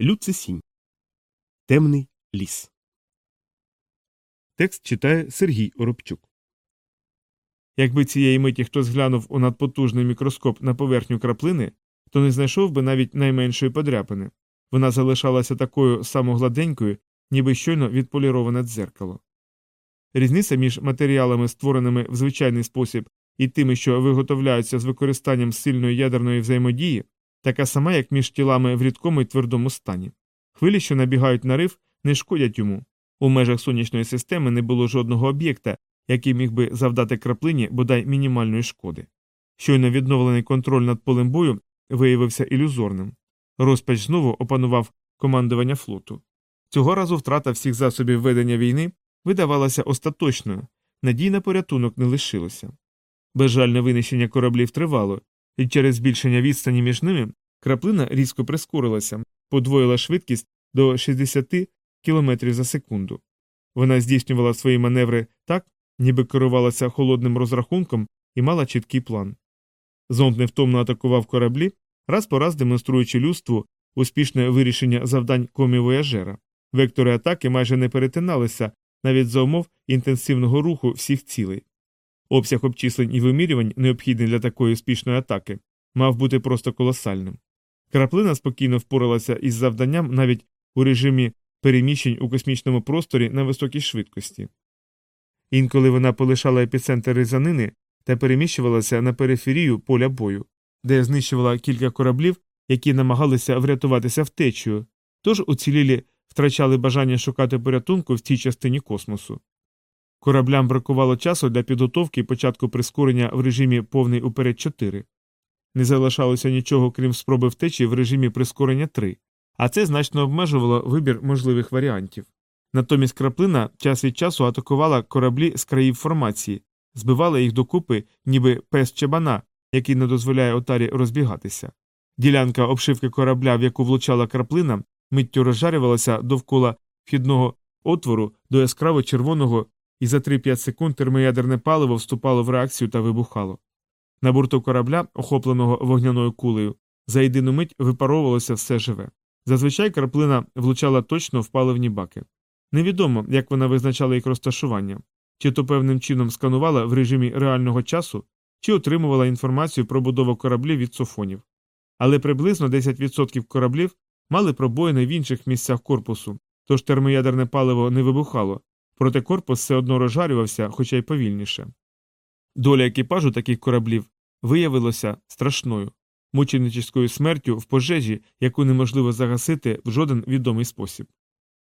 Люцисінь. Темний ліс. Текст читає Сергій Оробчук. Якби цієї миті хтось глянув у надпотужний мікроскоп на поверхню краплини, то не знайшов би навіть найменшої подряпини. Вона залишалася такою самогладенькою, ніби щойно відполіроване дзеркало. Різниця між матеріалами, створеними в звичайний спосіб, і тими, що виготовляються з використанням сильної ядерної взаємодії, така сама, як між тілами в рідкому і твердому стані. Хвилі, що набігають на риф, не шкодять йому. У межах сонячної системи не було жодного об'єкта, який міг би завдати краплині бодай мінімальної шкоди. Щойно відновлений контроль над полем бою виявився ілюзорним. Розпач знову опанував командування флоту. Цього разу втрата всіх засобів ведення війни видавалася остаточною, надій на порятунок не лишилося. Безжальне винищення кораблів тривало, і через збільшення відстані між ними краплина різко прискорилася, подвоїла швидкість до 60 км за секунду. Вона здійснювала свої маневри так, ніби керувалася холодним розрахунком і мала чіткий план. Зонд невтомно атакував кораблі, раз по раз демонструючи людству успішне вирішення завдань комі-вояжера. Вектори атаки майже не перетиналися навіть за умов інтенсивного руху всіх цілей. Обсяг обчислень і вимірювань, необхідний для такої успішної атаки, мав бути просто колосальним. Краплина спокійно впоралася із завданням навіть у режимі переміщень у космічному просторі на високій швидкості. Інколи вона полишала епіцентр різанини та переміщувалася на периферію поля бою, де знищувала кілька кораблів, які намагалися врятуватися втечею, тож уцілілі втрачали бажання шукати порятунку в цій частині космосу. Кораблям бракувало часу для підготовки і початку прискорення в режимі повний уперед 4. Не залишалося нічого, крім спроби втечі в режимі прискорення 3, а це значно обмежувало вибір можливих варіантів. Натомість краплина час від часу атакувала кораблі з країв формації, збивала їх докупи, ніби пес чебана, який не дозволяє отарі розбігатися. Ділянка обшивки корабля, в яку влучала краплина, миттю розжарювалася довкола вхідного отвору до яскраво червоного, і за 3-5 секунд термоядерне паливо вступало в реакцію та вибухало. На борту корабля, охопленого вогняною кулею, за єдину мить випаровувалося все живе. Зазвичай краплина влучала точно в паливні баки. Невідомо, як вона визначала їх розташування, чи то певним чином сканувала в режимі реального часу, чи отримувала інформацію про будову кораблів від софонів. Але приблизно 10% кораблів мали пробоїни в інших місцях корпусу, тож термоядерне паливо не вибухало, проте корпус все одно розжарювався, хоча й повільніше. Доля екіпажу таких кораблів виявилася страшною, мученическою смертю в пожежі, яку неможливо загасити в жоден відомий спосіб.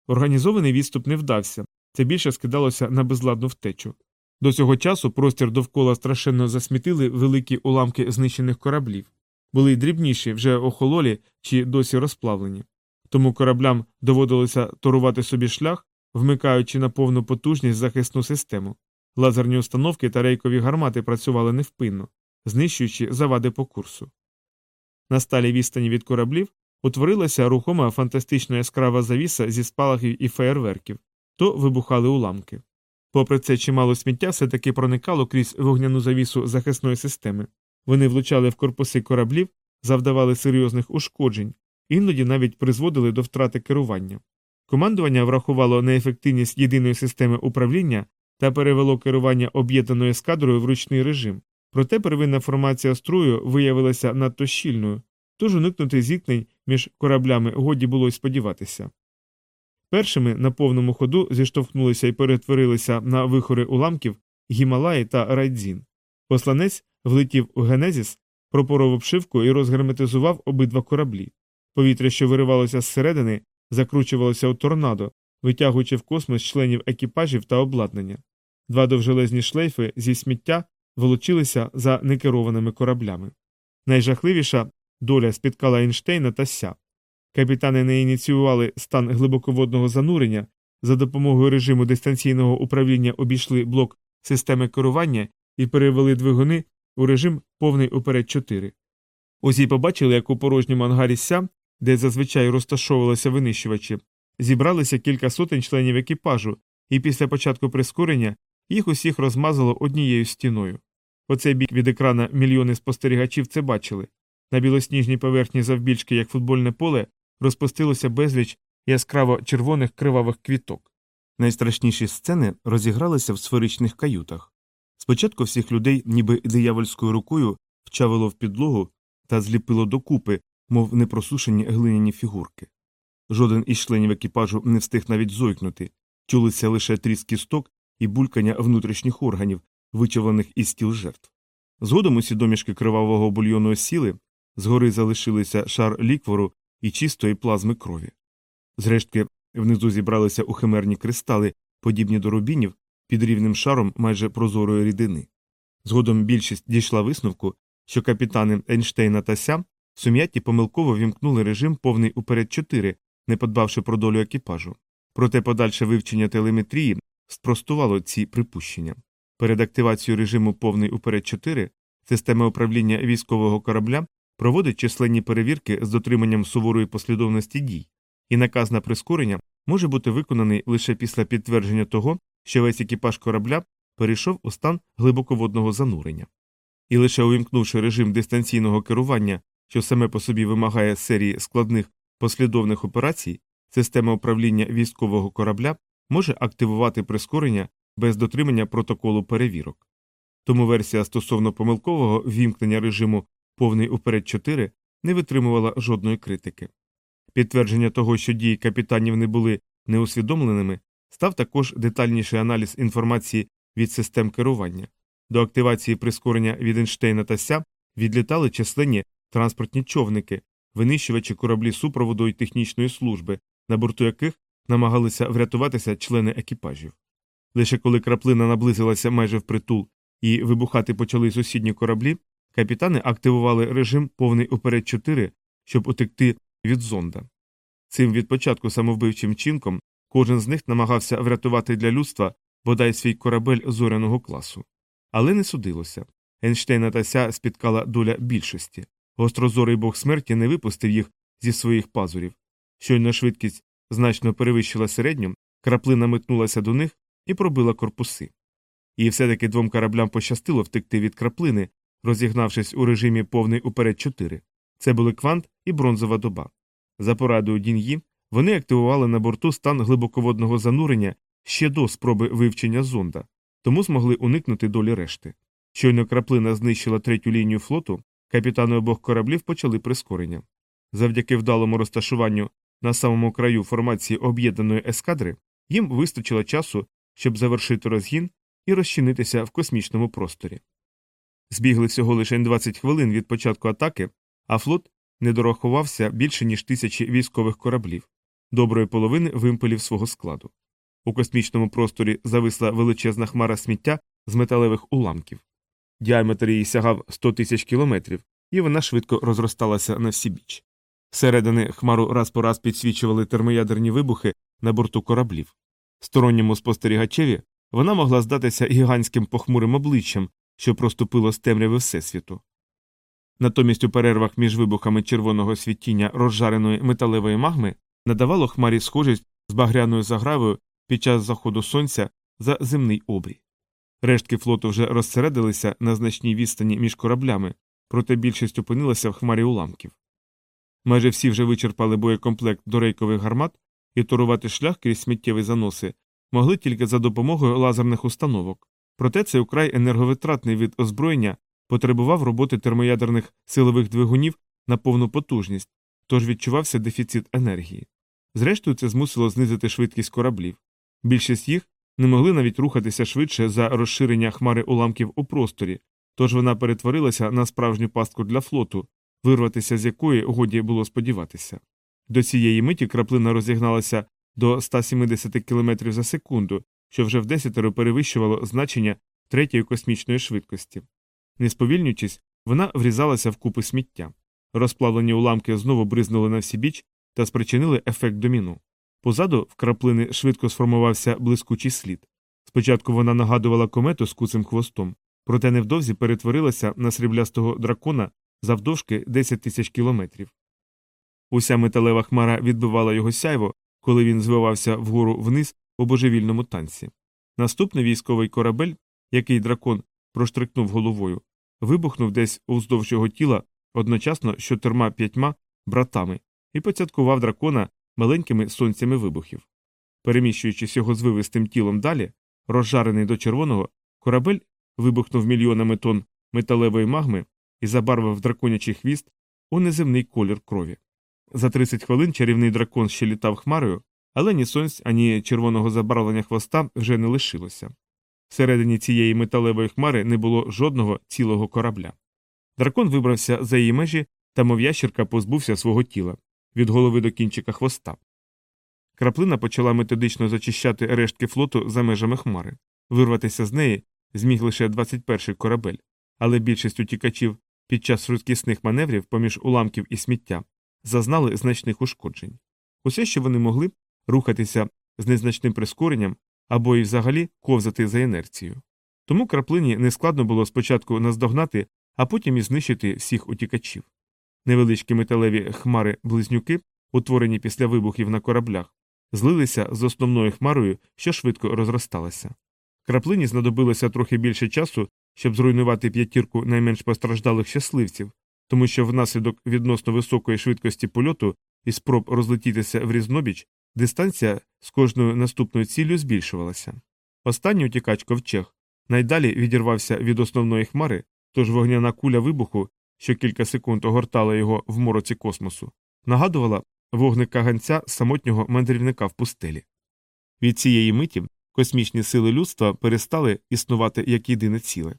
Організований відступ не вдався, це більше скидалося на безладну втечу. До цього часу простір довкола страшенно засмітили великі уламки знищених кораблів, були й дрібніші, вже охололі чи досі розплавлені. Тому кораблям доводилося торувати собі шлях, вмикаючи на повну потужність захисну систему. Лазерні установки та рейкові гармати працювали невпинно, знищуючи завади по курсу. На сталій відстані від кораблів утворилася рухома фантастично яскрава завіса зі спалахів і феєрверків, то вибухали уламки. Попри це, чимало сміття все таки проникало крізь вогняну завісу захисної системи. Вони влучали в корпуси кораблів, завдавали серйозних ушкоджень, іноді навіть призводили до втрати керування. Командування врахувало неефективність єдиної системи управління та перевело керування об'єднаною ескадрою в ручний режим, проте первинна формація строю виявилася надто щільною, тож уникнути зіткнень між кораблями годі було й сподіватися. Першими на повному ходу зіштовхнулися і перетворилися на вихори уламків Гімалаї та Райдзін. Посланець влетів у Генезіс, пропоров обшивку і розгерметизував обидва кораблі. Повітря, що виривалося зсередини, закручувалося у торнадо, витягуючи в космос членів екіпажів та обладнання. Два довжелезні шлейфи зі сміття волочилися за некерованими кораблями. Найжахливіша доля спіткала Ейнштейна та ся. Капітани не ініціювали стан глибоководного занурення, за допомогою режиму дистанційного управління обійшли блок системи керування і перевели двигуни у режим повний уперед 4. Усі побачили, як у порожньому ангарі ся, де зазвичай розташовувалися винищувачі, зібралися кілька сотень членів екіпажу, і після початку прискорення їх усіх розмазало однією стіною. По цей бік від екрана мільйони спостерігачів це бачили. На білосніжній поверхні завбільшки, як футбольне поле, розпустилося безліч яскраво червоних кривавих квіток. Найстрашніші сцени розігралися в сферичних каютах. Спочатку всіх людей, ніби диявольською рукою, вчавило в підлогу та зліпило докупи, мов непросушені глиняні фігурки. Жоден із членів екіпажу не встиг навіть зойкнути, чулися лише тріск кісток і булькання внутрішніх органів, вичавлених із тіл жертв. Згодом усі домішки кривавого бульйону осіли, згори залишилися шар ліквору і чистої плазми крові. Зрештки, внизу зібралися у химерні кристали, подібні до рубінів, під рівним шаром майже прозорої рідини. Згодом більшість дійшла висновку, що капітани Ейнштейна та Ся сум'ятті помилково вімкнули режим повний уперед 4, не подбавши про долю екіпажу. Проте подальше вивчення телеметрії спростувало ці припущення. Перед активацією режиму повний уперед 4 система управління військового корабля проводить численні перевірки з дотриманням суворої послідовності дій, і наказ на прискорення може бути виконаний лише після підтвердження того, що весь екіпаж корабля перейшов у стан глибоководного занурення. І лише увімкнувши режим дистанційного керування, що саме по собі вимагає серії складних послідовних операцій, система управління військового корабля може активувати прискорення без дотримання протоколу перевірок. Тому версія стосовно помилкового вімкнення режиму повний уперед 4 не витримувала жодної критики. Підтвердження того, що дії капітанів не були неусвідомленими, став також детальніший аналіз інформації від систем керування. До активації прискорення від Ейнштейна та Ся відлітали численні транспортні човники, винищувачі кораблі супроводу і технічної служби, на борту яких намагалися врятуватися члени екіпажів. Лише коли краплина наблизилася майже впритул і вибухати почали сусідні кораблі, капітани активували режим повний уперед 4, щоб утекти від зонда. Цим від початку самовбивчим чинком кожен з них намагався врятувати для людства бодай свій корабель зоряного класу. Але не судилося. Ейнштейна та ся спіткала доля більшості. Гострозорий бог смерті не випустив їх зі своїх пазурів. Щойно швидкість значно перевищила середню, краплина метнулася до них і пробила корпуси. І все таки двом кораблям пощастило втекти від краплини, розігнавшись у режимі повний уперед 4. Це були квант і бронзова доба. За порадою Дін'ї вони активували на борту стан глибоководного занурення ще до спроби вивчення зонда, тому змогли уникнути долі решти. Щойно краплина знищила третю лінію флоту, капітани обох кораблів почали прискорення. Завдяки вдалому розташуванню на самому краю формації об'єднаної ескадри їм вистачило часу, щоб завершити розгін і розчинитися в космічному просторі. Збігли всього лише 20 хвилин від початку атаки, а флот не дорахувався більше ніж тисячі військових кораблів, доброї половини вимпелів свого складу. У космічному просторі зависла величезна хмара сміття з металевих уламків. Діаметр її сягав 100 тисяч кілометрів, і вона швидко розросталася на всі біч. Всередини хмару раз по раз підсвічували термоядерні вибухи на борту кораблів. Сторонньому спостерігачеві вона могла здатися гігантським похмурим обличчям, що проступило з темряви Всесвіту. Натомість у перервах між вибухами червоного світіння розжареної металевої магми надавало хмарі схожість з багряною загравою під час заходу сонця за земний обрій. Рештки флоту вже розсередилися на значній відстані між кораблями, проте більшість опинилася в хмарі уламків. Майже всі вже вичерпали боєкомплект до рейкових гармат і торувати шлях крізь сміттєві заноси могли тільки за допомогою лазерних установок. Проте цей украй енерговитратний від озброєння потребував роботи термоядерних силових двигунів на повну потужність, тож відчувався дефіцит енергії. Зрештою, це змусило знизити швидкість кораблів. Більшість їх не могли навіть рухатися швидше за розширення хмари уламків у просторі, тож вона перетворилася на справжню пастку для флоту, вирватися з якої годі було сподіватися. До цієї миті краплина розігналася до 170 км за секунду, що вже в десятеро перевищувало значення третьої космічної швидкості. Не сповільнюючись, вона врізалася в купи сміття. Розплавлені уламки знову бризнули на всі біч та спричинили ефект доміну. Позаду в краплини швидко сформувався блискучий слід. Спочатку вона нагадувала комету з куцим хвостом, проте невдовзі перетворилася на сріблястого дракона завдовжки 10 тисяч кілометрів. Уся металева хмара відбивала його сяйво, коли він звивався вгору вниз у божевільному танці. Наступний військовий корабель, який дракон проштрикнув головою, вибухнув десь уздовж його тіла одночасно з чотирма п'ятьма братами і поцяткував дракона маленькими сонцями вибухів. Переміщуючись його звивистим тілом далі, розжарений до червоного, корабель вибухнув мільйонами тонн металевої магми і забарвив драконячий хвіст у неземний колір крові. За 30 хвилин чарівний дракон ще літав хмарою, але ні сонць, ані червоного забарвлення хвоста вже не лишилося. Всередині цієї металевої хмари не було жодного цілого корабля. Дракон вибрався за її межі та, мов ящерка, позбувся свого тіла від голови до кінчика хвоста. Краплина почала методично зачищати рештки флоту за межами хмари. Вирватися з неї зміг лише 21-й корабель, але більшість утікачів під час швидкісних маневрів поміж уламків і сміття зазнали значних ушкоджень. Усе, що вони могли, рухатися з незначним прискоренням або й взагалі ковзати за інерцією. Тому краплині нескладно було спочатку наздогнати, а потім і знищити всіх утікачів. Невеличкі металеві хмари близнюки, утворені після вибухів на кораблях, злилися з основною хмарою, що швидко розросталася. Краплині знадобилося трохи більше часу, щоб зруйнувати п'ятірку найменш постраждалих щасливців, тому що внаслідок відносно високої швидкості польоту і спроб розлетітися в різнобіч, дистанція з кожною наступною ціллю збільшувалася. Останній утікач ковчег найдалі відірвався від основної хмари, тож вогняна куля вибуху, що кілька секунд огортала його в мороці космосу, нагадувала вогник каганця самотнього мандрівника в пустелі. Від цієї миті космічні сили людства перестали існувати як єдине ціле.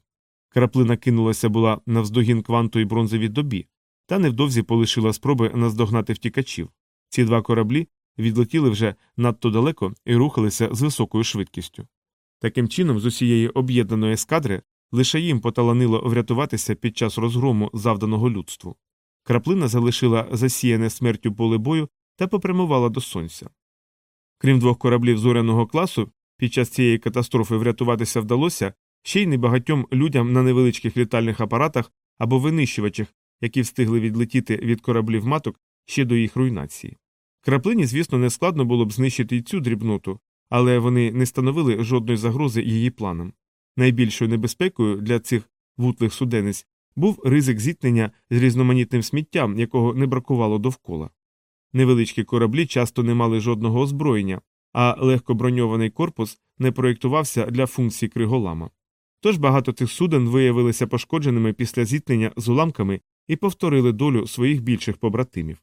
Краплина кинулася була навздогін кванту і бронзовій добі, та невдовзі полишила спроби наздогнати втікачів. Ці два кораблі відлетіли вже надто далеко і рухалися з високою швидкістю. Таким чином, з усієї об'єднаної ескадри лише їм поталанило врятуватися під час розгрому, завданого людству. Краплина залишила засіяне смертю поле бою та попрямувала до сонця. Крім двох кораблів зоряного класу, під час цієї катастрофи врятуватися вдалося ще й небагатьом людям на невеличких літальних апаратах або винищувачах, які встигли відлетіти від кораблів маток ще до їх руйнації. Краплині, звісно, не складно було б знищити й цю дрібноту, але вони не становили жодної загрози її планам. Найбільшою небезпекою для цих вутлих суденець був ризик зіткнення з різноманітним сміттям, якого не бракувало довкола. Невеличкі кораблі часто не мали жодного озброєння, а легкоброньований корпус не проєктувався для функцій криголама. Тож багато цих суден виявилися пошкодженими після зіткнення з уламками і повторили долю своїх більших побратимів.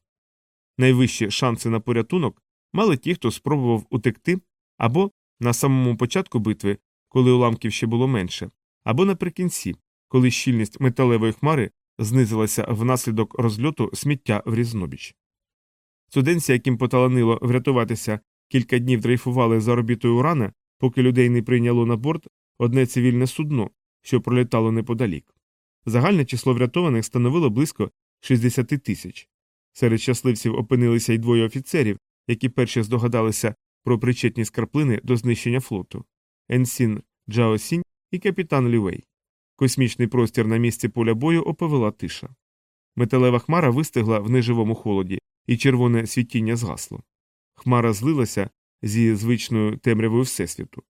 Найвищі шанси на порятунок мали ті, хто спробував утекти або на самому початку битви, коли уламків ще було менше, або наприкінці, коли щільність металевої хмари знизилася внаслідок розльоту сміття в різнобіч. Суденці, яким поталанило врятуватися, кілька днів дрейфували за орбітою урана, поки людей не прийняло на борт одне цивільне судно, що пролітало неподалік. Загальне число врятованих становило близько 60 тисяч. Серед щасливців опинилися й двоє офіцерів, які перші здогадалися про причетність краплини до знищення флоту Енсін Джао Сінь і капітан Лівей. Космічний простір на місці поля бою оповела тиша. Металева хмара вистигла в неживому холоді, і червоне світіння згасло. Хмара злилася зі звичною темрявою Всесвіту.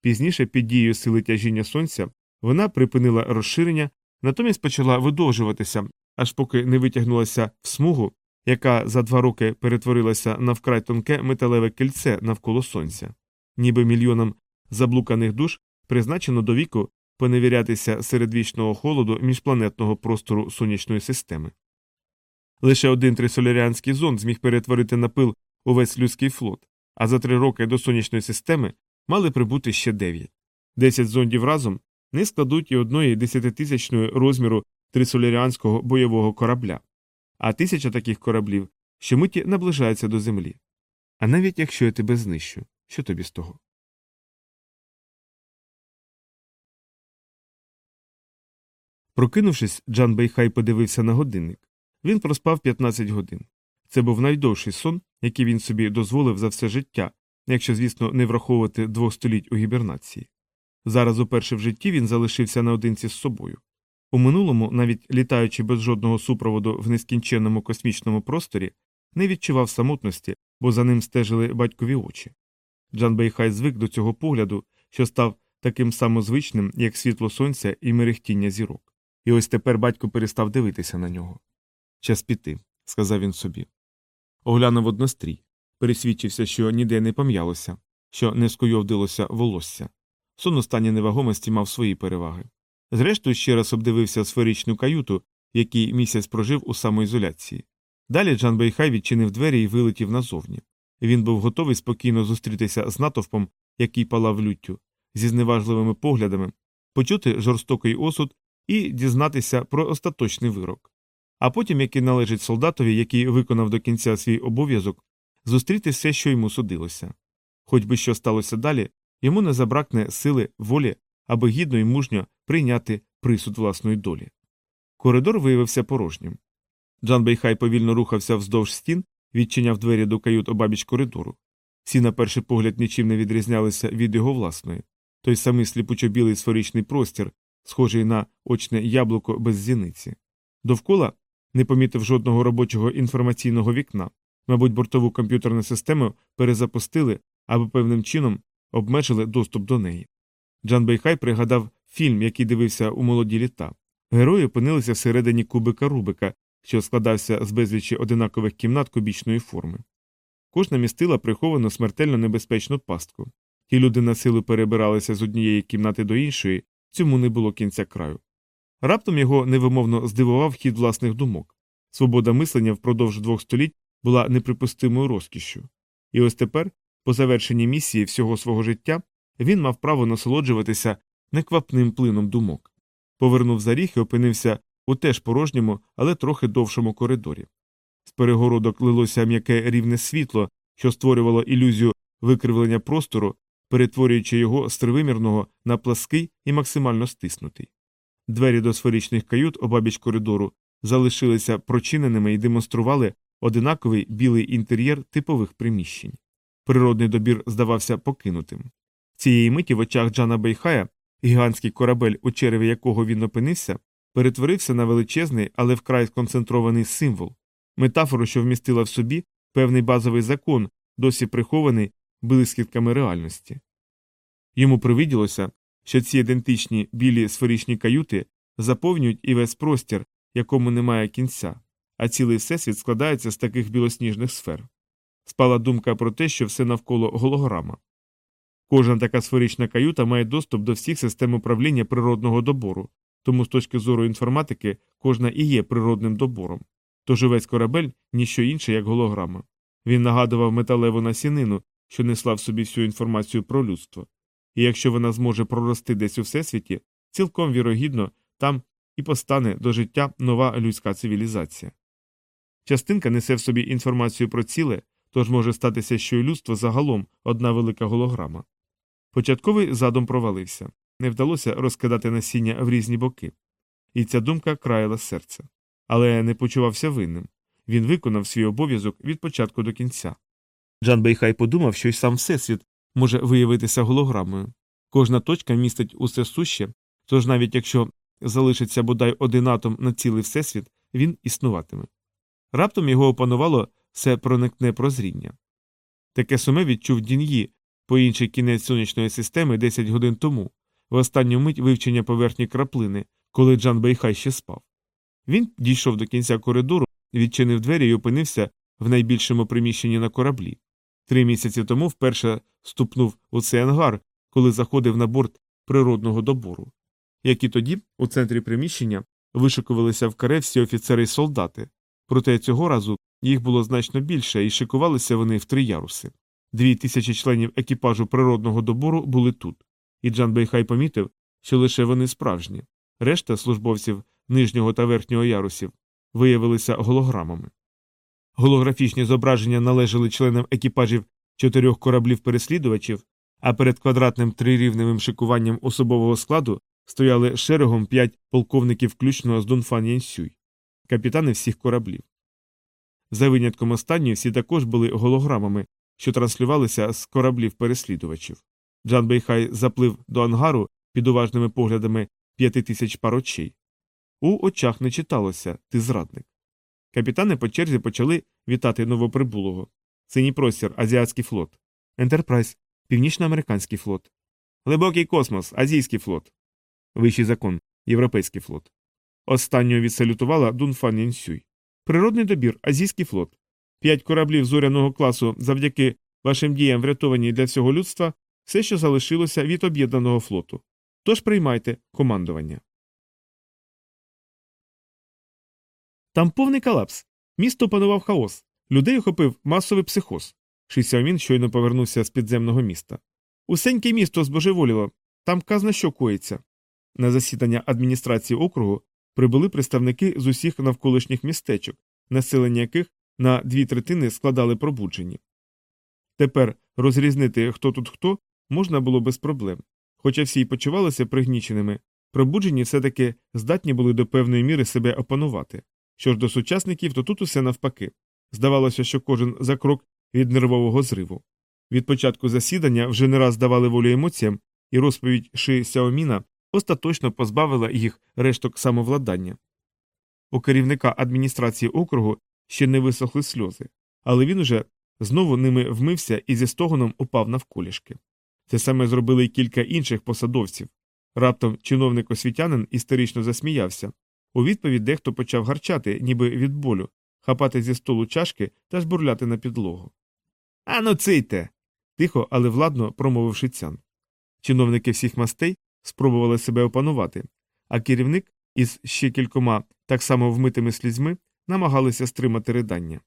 Пізніше, під дією сили тяжіння сонця, вона припинила розширення, натомість почала видовжуватися, аж поки не витягнулася в смугу, яка за два роки перетворилася на вкрай тонке металеве кільце навколо сонця, ніби мільйонам заблуканих душ призначено до віку поневірятися серед вічного холоду міжпланетного простору сонячної системи. Лише один трисоляріанський зонд зміг перетворити на пил увесь людський флот, а за три роки до сонячної системи мали прибути ще дев'ять. Десять зондів разом не складуть і одної десятитисячної розміру трисоляріанського бойового корабля, а тисяча таких кораблів щомиті наближаються до землі. А навіть якщо я тебе знищу, що тобі з того? Прокинувшись, Джан Бейхай подивився на годинник. Він проспав 15 годин. Це був найдовший сон, який він собі дозволив за все життя, якщо, звісно, не враховувати двох століть у гібернації. Зараз, уперше в житті, він залишився наодинці з собою. У минулому, навіть літаючи без жодного супроводу в нескінченному космічному просторі, не відчував самотності, бо за ним стежили батькові очі. Джан Бейхай звик до цього погляду, що став таким самозвичним, як світло сонця і мерехтіння зірок. І ось тепер батько перестав дивитися на нього. Час піти, сказав він собі. оглянув однострій, пересвідчився, що ніде не пом'ялося, що не скуйовдилося волосся. Сон у стані невагомості мав свої переваги. Зрештою, ще раз обдивився сферичну каюту, який місяць прожив у самоізоляції. Далі Джан Бейхай відчинив двері і вилетів назовні. Він був готовий спокійно зустрітися з натовпом, який палав люттю, зі зневажливими поглядами, почути жорстокий осуд і дізнатися про остаточний вирок. А потім, який належить солдатові, який виконав до кінця свій обов'язок, зустріти все, що йому судилося. Хоч би що сталося далі, йому не забракне сили волі, аби гідно і мужньо прийняти присуд власної долі. Коридор виявився порожнім. Джан Бейхай повільно рухався вздовж стін, відчиняв двері до кают обабіч коридору. Всі, на перший погляд, нічим не відрізнялися від його власної. Той самий сліпучо-білий сферичний простір, схожий на очне яблуко без зіниці. Довкола не помітив жодного робочого інформаційного вікна. Мабуть, бортову комп'ютерну систему перезапустили, аби певним чином обмежили доступ до неї. Джан Бейхай пригадав фільм, який дивився у молоді літа. Герої опинилися всередині кубика Рубика, що складався з безлічі одинакових кімнат кубічної форми. Кожна містила приховану смертельно небезпечну пастку. Ті люди на силу перебиралися з однієї кімнати до іншої, цьому не було кінця краю. Раптом його невимовно здивував хід власних думок. Свобода мислення впродовж двох століть була неприпустимою розкішшю. І ось тепер, по завершенні місії всього свого життя, він мав право насолоджуватися неквапним плином думок. Повернув за ріг і опинився у теж порожньому, але трохи довшому коридорі. З перегородок лилося м'яке рівне світло, що створювало ілюзію викривлення простору, перетворюючи його з тривимірного на плаский і максимально стиснутий. Двері до сферичних кают обабіч коридору залишилися прочиненими і демонстрували одинаковий білий інтер'єр типових приміщень. Природний добір здавався покинутим. Цієї миті в очах Джана Бейхая, гігантський корабель, у череві якого він опинився, перетворився на величезний, але вкрай сконцентрований символ, метафору, що вмістила в собі певний базовий закон, досі прихований блискітками реальності. Йому привиділося, що ці ідентичні білі сферичні каюти заповнюють і весь простір, якому немає кінця, а цілий всесвіт складається з таких білосніжних сфер. Спала думка про те, що все навколо голограма. Кожна така сферична каюта має доступ до всіх систем управління природного добору, тому з точки зору інформатики кожна і є природним добором. Тож увесь корабель ніщо інше, як голограма. Він нагадував металеву насінину, що несла в собі всю інформацію про людство. І якщо вона зможе прорости десь у всесвіті, цілком вірогідно там і постане до життя нова людська цивілізація. Частинка несе в собі інформацію про ціле, тож може статися, що і людство загалом одна велика голограма. Початковий задум провалився не вдалося розкидати насіння в різні боки, і ця думка краяла серце. Але не почувався винним він виконав свій обов'язок від початку до кінця. Джан Бейхай подумав, що й сам Всесвіт може виявитися голограмою. Кожна точка містить усе суще, тож навіть якщо залишиться бодай один атом на цілий всесвіт, він існуватиме. Раптом його опанувало все проникне прозріння. Таке суме відчув Дін'ї по інший кінець сонячної системи 10 годин тому, в останню мить вивчення поверхні краплини, коли Джан Бейхай ще спав. Він дійшов до кінця коридору, відчинив двері і опинився в найбільшому приміщенні на кораблі. Три місяці тому вперше ступнув у цей ангар, коли заходив на борт природного добору. Як і тоді, у центрі приміщення вишикувалися в каре всі офіцери й солдати, проте цього разу їх було значно більше і шикувалися вони в три яруси. Дві тисячі членів екіпажу природного добору були тут, і Джан Бейхай помітив, що лише вони справжні, решта службовців нижнього та верхнього ярусів виявилися голограмами. Голографічні зображення належали членам екіпажів чотирьох кораблів переслідувачів, а перед квадратним трирівневим шикуванням особового складу стояли шерегом п'ять полковників включно з Дунфан Янсюй, капітани всіх кораблів. За винятком останньої всі також були голограмами, що транслювалися з кораблів переслідувачів. Джан Бейхай заплив до ангару під уважними поглядами п'яти тисяч пар очей. У очах не читалося ти зрадник. Капітани по черзі почали вітати новоприбулого. Синій простір, азіатський флот. Ентерпрайз, північноамериканський флот. Глибокий космос, азійський флот. Вищий закон, європейський флот. Останньою відсалютувала Дунфан Янсюй. Природний добір, азійський флот. П'ять кораблів зоряного класу завдяки вашим діям врятовані для всього людства, все, що залишилося від об'єднаного флоту. Тож приймайте командування. Там повний колапс. Місто панував хаос. Людей охопив масовий психоз. Шисяомін щойно повернувся з підземного міста. Усеньке місто збожеволіло, там казна що коїться. На засідання адміністрації округу прибули представники з усіх навколишніх містечок, населення яких на дві третини складали пробуджені. Тепер розрізнити, хто тут хто, можна було без проблем. Хоча всі й почувалися пригніченими, пробуджені все таки здатні були до певної міри себе опанувати. Що ж до сучасників, то тут усе навпаки. Здавалося, що кожен за крок від нервового зриву. Від початку засідання вже не раз давали волю емоціям, і розповідь Ши Сяоміна остаточно позбавила їх решток самовладання. У керівника адміністрації округу ще не висохли сльози, але він уже знову ними вмився і зі стогоном упав навколішки. Це саме зробили й кілька інших посадовців. Раптом чиновник освітянин істерично засміявся. У відповідь дехто почав гарчати, ніби від болю, хапати зі столу чашки та жбурляти на підлогу. Ану, цийте. тихо, але владно промовив шицян. Чиновники всіх мастей спробували себе опанувати, а керівник із ще кількома так само вмитими слізьми намагалися стримати ридання.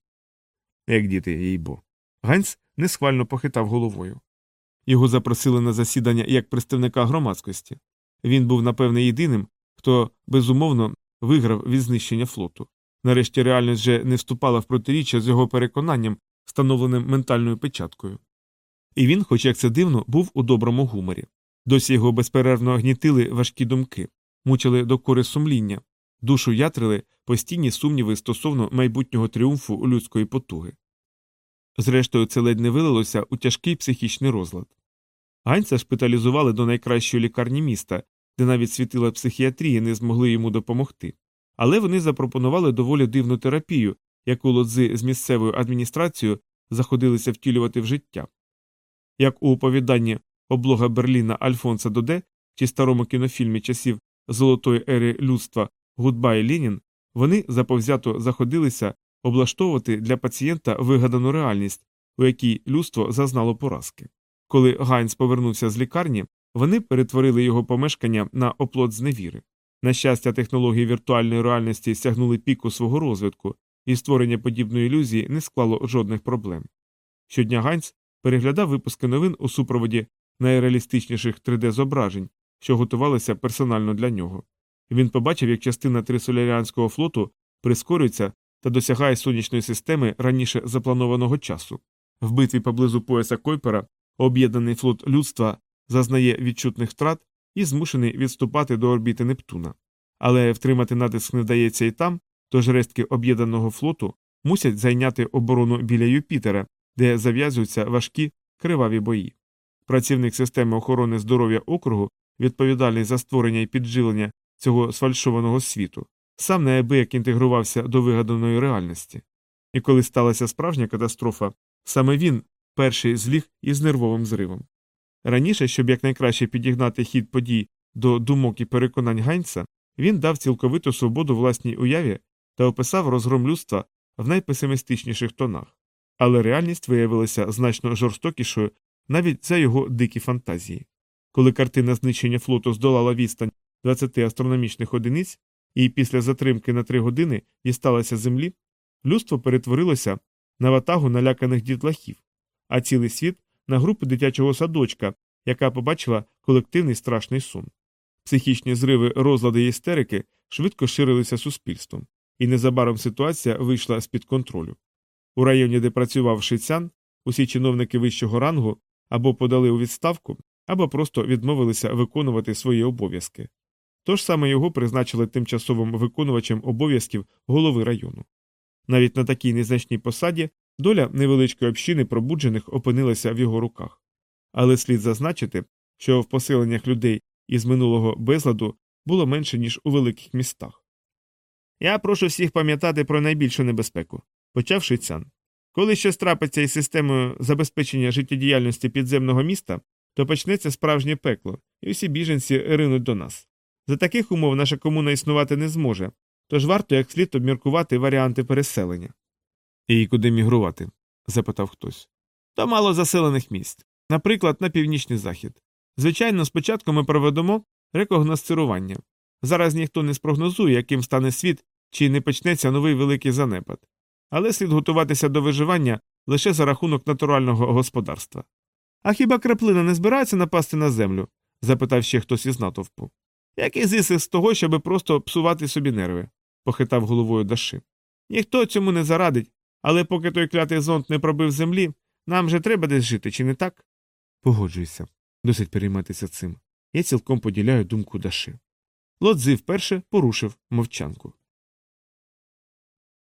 Як діти, їй бо. Ганс несхвально похитав головою. Його запросили на засідання як представника громадськості. Він був, напевне, єдиним, хто безумовно виграв від знищення флоту. Нарешті реальність вже не вступала в протиріччя з його переконанням, встановленим ментальною печаткою. І він, хоч як це дивно, був у доброму гуморі. Досі його безперервно гнітили важкі думки, мучили докори сумління, душу ятрили постійні сумніви стосовно майбутнього тріумфу людської потуги. Зрештою, це ледь не вилилося у тяжкий психічний розлад. Ганця шпиталізували до найкращої лікарні міста, де навіть світила психіатрії не змогли йому допомогти. Але вони запропонували доволі дивну терапію, яку лодзи з місцевою адміністрацією заходилися втілювати в життя. Як у оповіданні облога Берліна Альфонса Доде чи старому кінофільмі часів Золотої ери людства Гудбай Ленін, вони заповзято заходилися облаштовувати для пацієнта вигадану реальність, у якій людство зазнало поразки. Коли Гайнс повернувся з лікарні, вони перетворили його помешкання на оплот зневіри. На щастя, технології віртуальної реальності сягнули піку свого розвитку, і створення подібної ілюзії не склало жодних проблем. Щодня Гайнс переглядав випуски новин у супроводі найреалістичніших 3D-зображень, що готувалися персонально для нього. Він побачив, як частина трисоляріанського флоту прискорюється та досягає сонячної системи раніше запланованого часу. В битві поблизу пояса Койпера об'єднаний флот людства зазнає відчутних втрат і змушений відступати до орбіти Нептуна. Але втримати натиск не вдається і там, тож рештки об'єднаного флоту мусять зайняти оборону біля Юпітера, де зав'язуються важкі криваві бої. Працівник системи охорони здоров'я округу, відповідальний за створення і підживлення цього сфальшованого світу, сам неабияк інтегрувався до вигаданої реальності. І коли сталася справжня катастрофа, саме він перший зліг із нервовим зривом. Раніше, щоб якнайкраще підігнати хід подій до думок і переконань Ганьца, він дав цілковиту свободу власній уяві та описав розгром людства в найпесимістичніших тонах, але реальність виявилася значно жорстокішою навіть за його дикі фантазії. Коли картина знищення флоту здолала відстань 20 астрономічних одиниць і після затримки на три години дісталася землі, людство перетворилося на ватагу наляканих дітлахів, а цілий світ на групу дитячого садочка, яка побачила колективний страшний сон. Психічні зриви, розлади і істерики швидко ширилися суспільством, і незабаром ситуація вийшла з під контролю. У районі, де працював шицян, усі чиновники вищого рангу або подали у відставку, або просто відмовилися виконувати свої обов'язки. Тож саме його призначили тимчасовим виконувачем обов'язків голови району. Навіть на такій незначній посаді доля невеличкої общини пробуджених опинилася в його руках. Але слід зазначити, що в поселеннях людей із минулого безладу було менше, ніж у великих містах. Я прошу всіх пам'ятати про найбільшу небезпеку, почав Шицян. Коли щось трапиться із системою забезпечення життєдіяльності підземного міста, то почнеться справжнє пекло, і усі біженці ринуть до нас. За таких умов наша комуна існувати не зможе, тож варто як слід обміркувати варіанти переселення. І куди мігрувати? запитав хтось. До малозаселених місць, наприклад, на північний захід. Звичайно, спочатку ми проведемо рекогносцирування. Зараз ніхто не спрогнозує, яким стане світ, чи не почнеться новий великий занепад. Але слід готуватися до виживання лише за рахунок натурального господарства. А хіба краплина не збирається напасти на землю? запитав ще хтось із натовпу. Який зиск з того, щоби просто псувати собі нерви, похитав головою Даши. Ніхто цьому не зарадить, але поки той клятий зонт не пробив землі, нам же треба десь жити, чи не так? Погоджуюся. Досить перейматися цим. Я цілком поділяю думку Даши. Лодзи вперше порушив мовчанку.